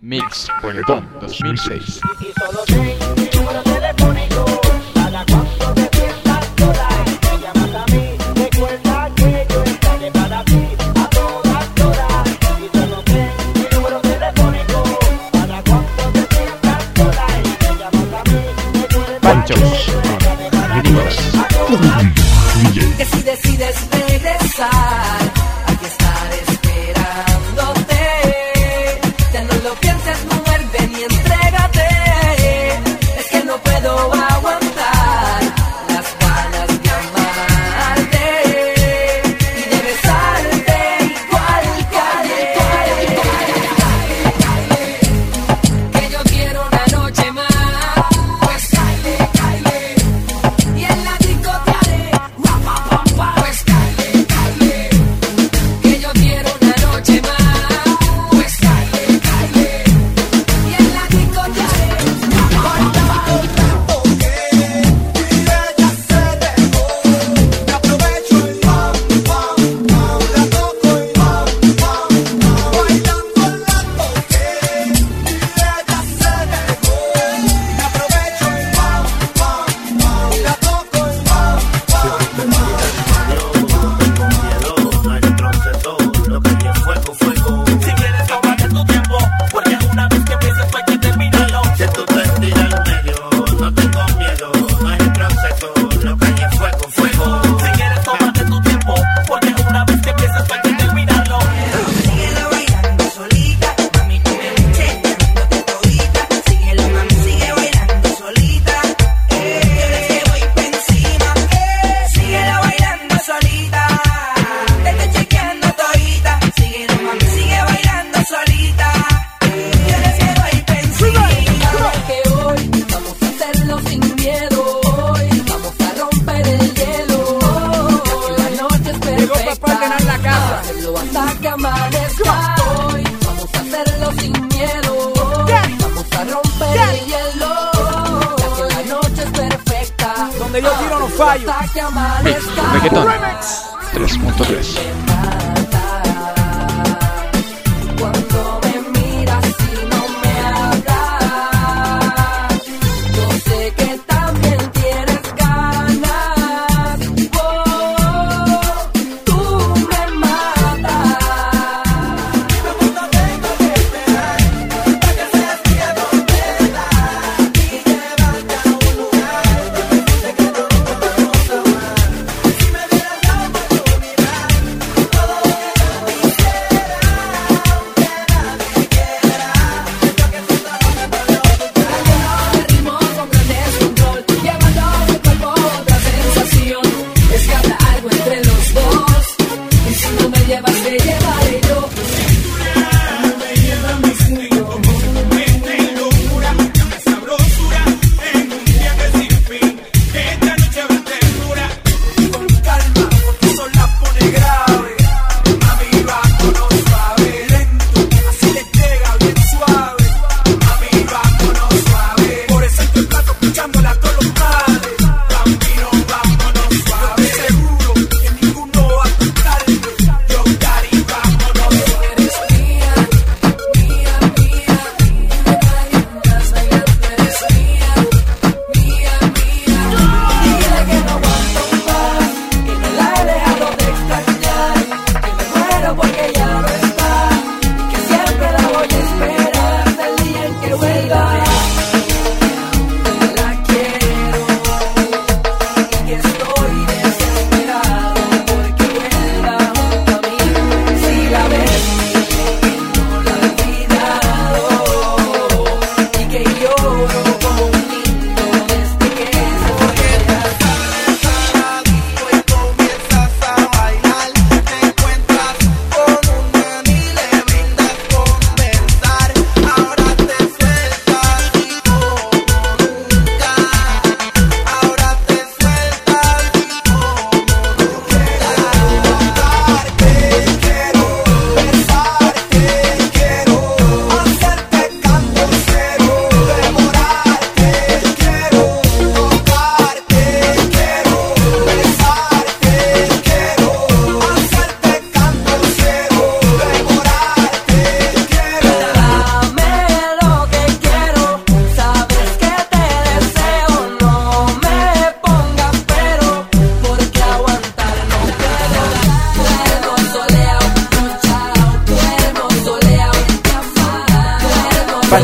Mix Reggaeton 2006. Y solo seis número telefónico. Cada cuanto te sientas sola y me a mí. Recuerda que yo estaré para ti a todas horas. Y solo seis número telefónico. Cada cuanto te sientas sola y me a mí. Recuerda Panchos. que yo estaré para ti si decides regresar. ropa para ordenar la casa. Hacerlo hasta que amanezca hoy. Vamos a hacerlo sin miedo. Vamos a romper el hielo. Hoy. La noche es perfecta. Donde yo tiro no fallo. Hasta que amanezca. Remix 3.3.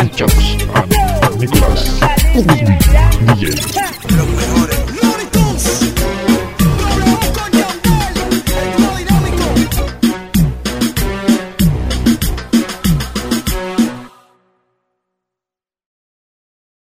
Panchox, Nicolás, DJ. Lo mejor.